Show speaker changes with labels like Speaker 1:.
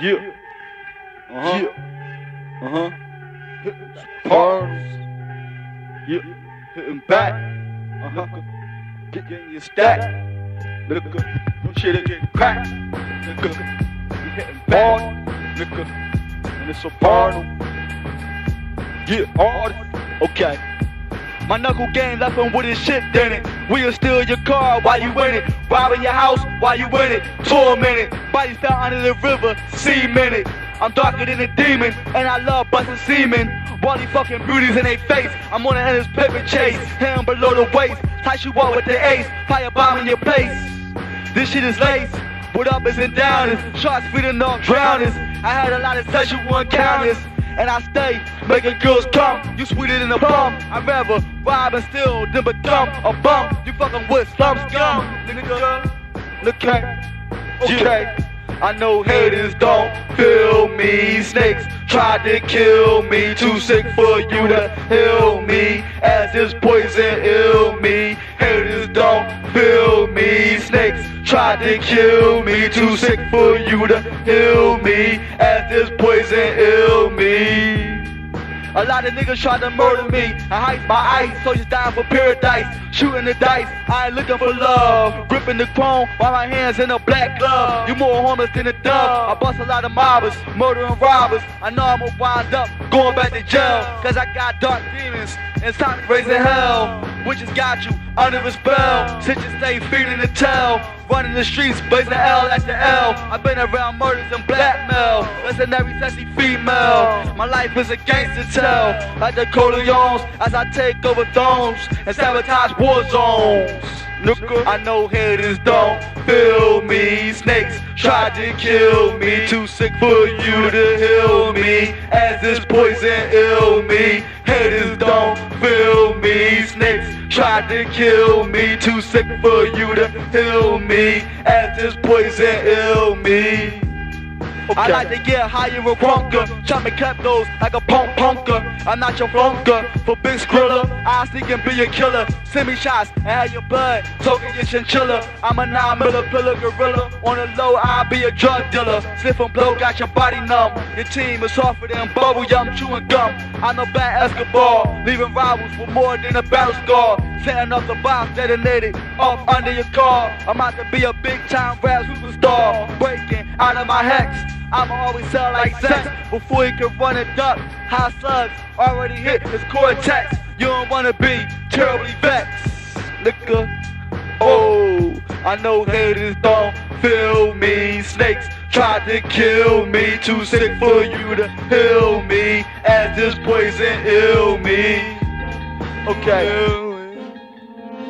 Speaker 1: Yeah. Uh huh.
Speaker 2: Yeah.
Speaker 1: Uh huh. Pars. Yeah. Hitting back. Uh huh. Getting your stack. Nigga. No shit it get cracked. Nigga. You hitting back. Nigga. And it's a porno. Yeah. Hard. Okay. My knuckle game left him with his shit in it. We'll steal your car while you in it. Robbing your house while you in it. Tormented. Body found under the river. Cemented. I'm darker than a demon, and I love busting semen. Body fucking beauties in their face. I'm on the end of this paper chase. Hand below the waist. Tight you up with the ace. Fire bomb in your place. This shit is lace. What up is and downers. Shots feeding off drowners. I had a lot of sexual encounters. And I stay making girls come. You sweeter than a plum. I'd rather rob and steal than become a bum. You fucking with slum scum. Nigga. Look at. Okay. I know haters don't feel me. Snakes tried to kill me. Too sick for you to heal me. As this poison ill me. Haters don't feel me. Snakes tried to kill me. Too sick for you to heal me. As this poison ill me. A lot of niggas tried to murder me. I heist my ice, so you dying for paradise. Shooting the dice, I ain't looking for love. Gripping the chrome while my hands in a black glove. You more homeless than a dove. I bust a lot of mobbers, murdering robbers. I know I'ma wind up going back to jail. Cause I got dark demons inside me raising hell. Witches got you under a spell. Since you stay feeding the tail. Running the streets, blazing L at the L. I've been around murders and blackmail. Listen every sexy female. My life is a gangster tale. Like the Corleones as I take over thrones and sabotage war zones. Nigga, I know haters don't feel me. Snakes tried to kill me. Too sick for you to heal me. As this poison ill me. Haters don't feel me. Snakes tried to kill me. Too sick for you to heal me. As this poison ill me. I like to get higher and drunker. Chopping kleptos like a punk punker. I'm not your flunker. For big skrilla, I sneak and be a killer. Send me shots and have your blood. Token your chinchilla. I'm a nine miller pillar gorilla. On the low, I'll be a drug dealer. Sniff and blow, got your body numb. Your team is softer than bubble yum chewing gum. I'm know bad Escobar, leaving rivals with more than a battle scar. Setting up the box detonated off under your car. I'm out to be a big time rap superstar. Breaking out of my hex. I'ma always sell like sex before you can run and duck. High slugs already hit his cortex. You don't wanna be terribly vexed. Nigga, oh, I know haters don't feel me. Snakes tried to kill me. Too sick for you to heal me. As this poison ill me. Okay.